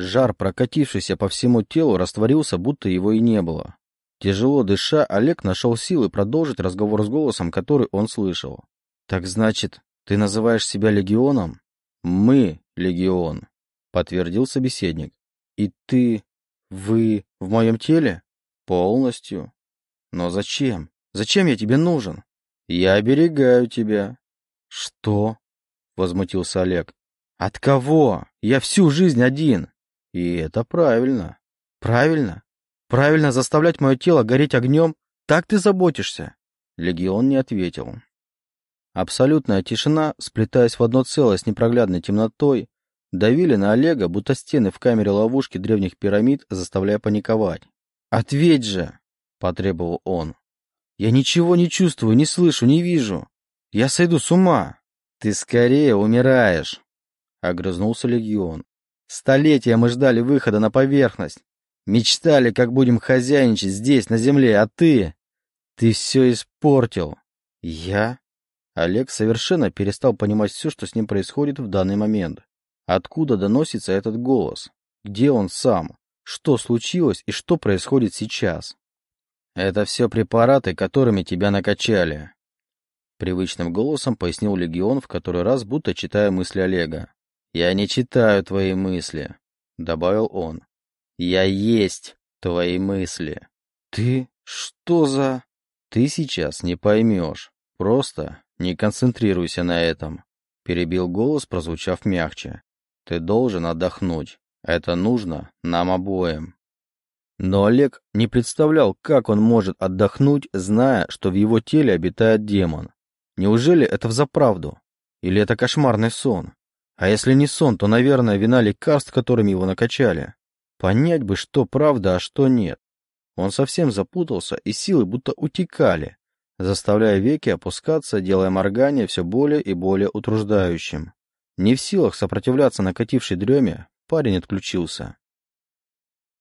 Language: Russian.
Жар, прокатившийся по всему телу, растворился, будто его и не было. Тяжело дыша, Олег нашел силы продолжить разговор с голосом, который он слышал. «Так значит, ты называешь себя легионом?» «Мы — легион», — подтвердил собеседник. «И ты... вы в моем теле?» «Полностью». «Но зачем? Зачем я тебе нужен?» «Я оберегаю тебя». «Что?» — возмутился Олег. «От кого? Я всю жизнь один». «И это правильно». «Правильно? Правильно заставлять мое тело гореть огнем? Так ты заботишься?» Легион не ответил. Абсолютная тишина, сплетаясь в одно целое с непроглядной темнотой, давили на Олега, будто стены в камере ловушки древних пирамид, заставляя паниковать. «Ответь же!» — потребовал он. «Я ничего не чувствую, не слышу, не вижу. Я сойду с ума!» «Ты скорее умираешь!» — огрызнулся Легион. «Столетия мы ждали выхода на поверхность. Мечтали, как будем хозяйничать здесь, на земле, а ты... Ты все испортил!» «Я?» Олег совершенно перестал понимать все, что с ним происходит в данный момент. Откуда доносится этот голос? Где он сам? Что случилось и что происходит сейчас? Это все препараты, которыми тебя накачали. Привычным голосом пояснил Легион в который раз, будто читая мысли Олега. «Я не читаю твои мысли», — добавил он. «Я есть твои мысли». «Ты? Что за...» «Ты сейчас не поймешь. Просто «Не концентрируйся на этом», — перебил голос, прозвучав мягче. «Ты должен отдохнуть. Это нужно нам обоим». Но Олег не представлял, как он может отдохнуть, зная, что в его теле обитает демон. Неужели это взаправду? Или это кошмарный сон? А если не сон, то, наверное, вина лекарств, которыми его накачали. Понять бы, что правда, а что нет. Он совсем запутался, и силы будто утекали, заставляя веки опускаться, делая моргание все более и более утруждающим. Не в силах сопротивляться накатившей дреме, парень отключился.